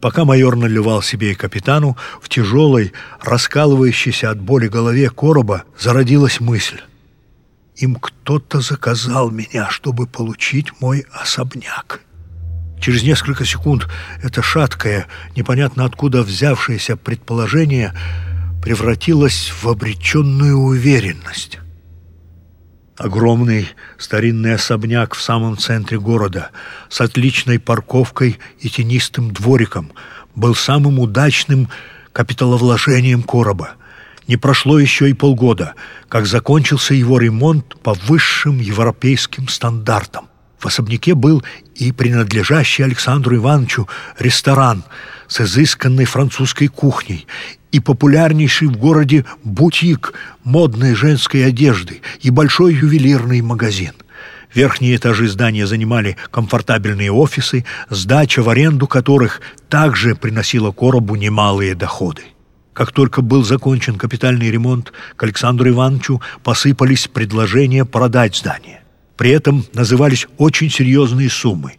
Пока майор наливал себе и капитану, в тяжелой, раскалывающейся от боли голове короба зародилась мысль. Им кто-то заказал меня, чтобы получить мой особняк. Через несколько секунд это шаткое, непонятно откуда взявшееся предположение превратилось в обреченную уверенность. Огромный старинный особняк в самом центре города с отличной парковкой и тенистым двориком был самым удачным капиталовложением короба. Не прошло еще и полгода, как закончился его ремонт по высшим европейским стандартам. В особняке был и принадлежащий Александру Ивановичу ресторан с изысканной французской кухней, и популярнейший в городе бутик модной женской одежды, и большой ювелирный магазин. Верхние этажи здания занимали комфортабельные офисы, сдача в аренду которых также приносила коробу немалые доходы. Как только был закончен капитальный ремонт, к Александру Ивановичу посыпались предложения продать здание. При этом назывались очень серьезные суммы.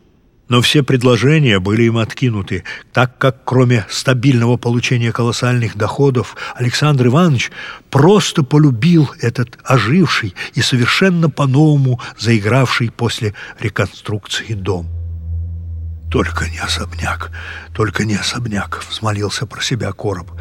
Но все предложения были им откинуты, так как кроме стабильного получения колоссальных доходов Александр Иванович просто полюбил этот оживший и совершенно по-новому заигравший после реконструкции дом. «Только не особняк, только не особняк», — взмолился про себя Короб.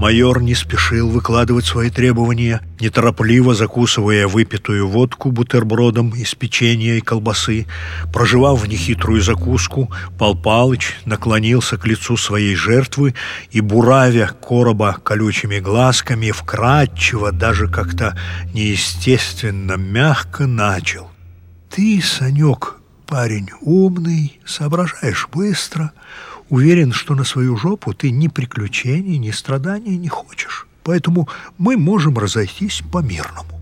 Майор не спешил выкладывать свои требования, неторопливо закусывая выпитую водку бутербродом из печенья и колбасы. Проживав в нехитрую закуску, Пал Палыч наклонился к лицу своей жертвы и, буравя Короба колючими глазками, вкрадчиво, даже как-то неестественно мягко начал. «Ты, Санек, парень умный, соображаешь быстро, уверен, что на свою жопу ты ни приключений, ни страданий не хочешь. Поэтому мы можем разойтись по-мирному.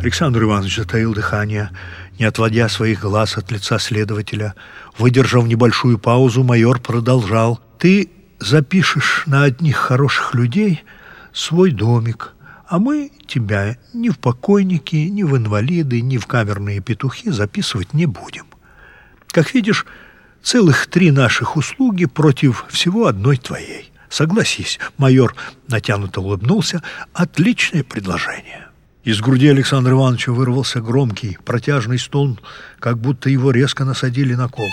Александр Иванович затаил дыхание, не отводя своих глаз от лица следователя. Выдержав небольшую паузу, майор продолжал. «Ты запишешь на одних хороших людей свой домик, а мы тебя ни в покойники, ни в инвалиды, ни в камерные петухи записывать не будем. Как видишь, целых три наших услуги против всего одной твоей. Согласись, майор натянуто улыбнулся, отличное предложение. Из груди Александра Ивановича вырвался громкий, протяжный стон, как будто его резко насадили на кол.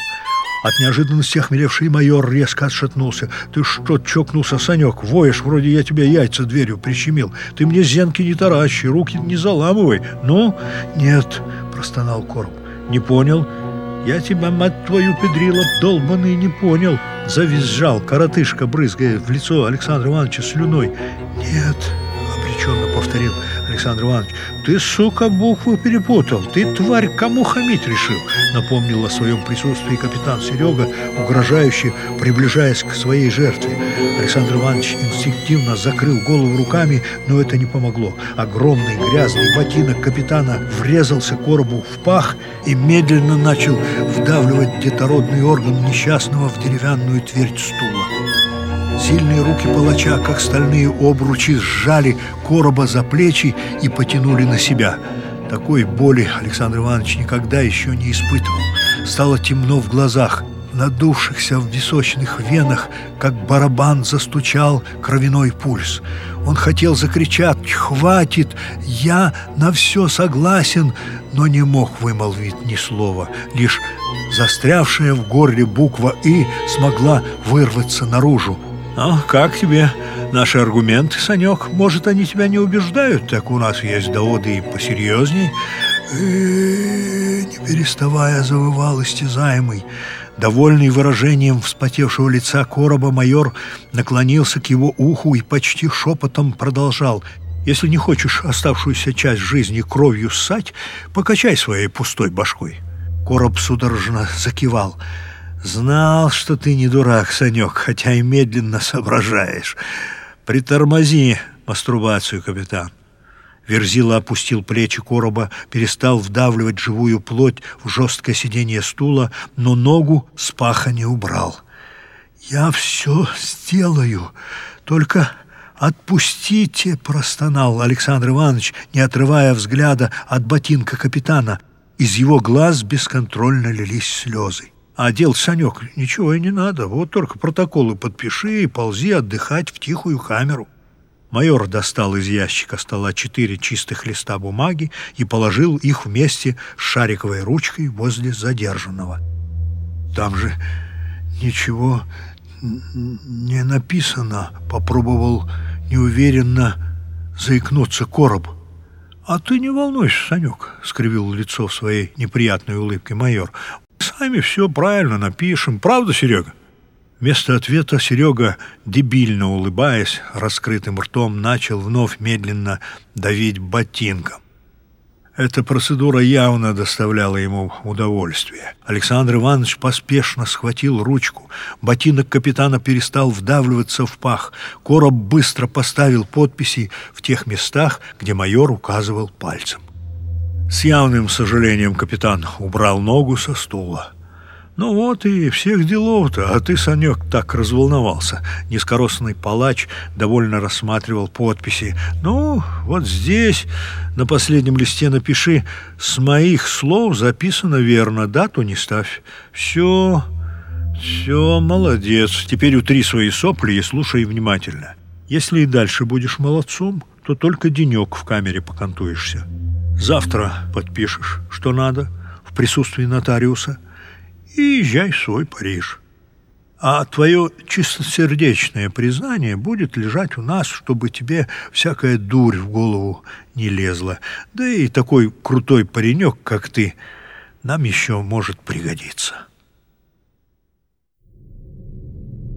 От неожиданности охмелевший майор резко отшатнулся. «Ты что, чокнулся, Санек? Воешь, вроде я тебе яйца дверью прищемил. Ты мне зенки не таращи, руки не заламывай. Ну?» «Нет», — простонал Корм. «Не понял?» «Я тебя, мать твою, педрила, долбанный, не понял!» Завизжал коротышка, брызгая в лицо Александра Ивановича слюной. «Нет», — обреченно повторил Александр Иванович, «ты, сука, буквы перепутал. Ты, тварь, кому хамить решил?» Напомнил о своем присутствии капитан Серега, угрожающе приближаясь к своей жертве. Александр Иванович инстинктивно закрыл голову руками, но это не помогло. Огромный грязный ботинок капитана врезался коробу в пах и медленно начал вдавливать детородный орган несчастного в деревянную твердь стула. Сильные руки палача, как стальные обручи, сжали короба за плечи и потянули на себя. Такой боли Александр Иванович никогда еще не испытывал. Стало темно в глазах, надувшихся в височных венах, как барабан застучал кровяной пульс. Он хотел закричать «Хватит! Я на все согласен!» но не мог вымолвить ни слова. Лишь застрявшая в горле буква «И» смогла вырваться наружу. «А как тебе наши аргументы, Санек? Может, они тебя не убеждают? Так у нас есть доводы и посерьезней». Не переставая завывал истязаемый. Довольный выражением вспотевшего лица короба, майор наклонился к его уху и почти шепотом продолжал. «Если не хочешь оставшуюся часть жизни кровью ссать, покачай своей пустой башкой». Короб судорожно закивал – Знал, что ты не дурак, Санек, хотя и медленно соображаешь. Притормози мастурбацию, капитан. Верзила опустил плечи короба, перестал вдавливать живую плоть в жесткое сиденье стула, но ногу с паха не убрал. «Я все сделаю, только отпустите!» — простонал Александр Иванович, не отрывая взгляда от ботинка капитана. Из его глаз бесконтрольно лились слезы. А делать, Санек, ничего и не надо. Вот только протоколы подпиши и ползи отдыхать в тихую камеру. Майор достал из ящика стола четыре чистых листа бумаги и положил их вместе с шариковой ручкой возле задержанного. «Там же ничего не написано», — попробовал неуверенно заикнуться короб. «А ты не волнуйся, Санек», — скривил лицо в своей неприятной улыбке майор. «Сами все правильно напишем. Правда, Серега?» Вместо ответа Серега, дебильно улыбаясь, раскрытым ртом начал вновь медленно давить ботинком. Эта процедура явно доставляла ему удовольствие. Александр Иванович поспешно схватил ручку. Ботинок капитана перестал вдавливаться в пах. Короб быстро поставил подписи в тех местах, где майор указывал пальцем. С явным сожалением капитан убрал ногу со стула. Ну вот и всех делов-то, а ты, Санек, так разволновался. Низкорослый палач довольно рассматривал подписи. Ну, вот здесь, на последнем листе напиши «С моих слов записано верно, дату не ставь». Все, все, молодец. Теперь утри свои сопли и слушай внимательно. Если и дальше будешь молодцом, то только денек в камере покантуешься. Завтра подпишешь, что надо, в присутствии нотариуса – и езжай в свой Париж. А твое чистосердечное признание будет лежать у нас, чтобы тебе всякая дурь в голову не лезла. Да и такой крутой паренек, как ты, нам еще может пригодиться».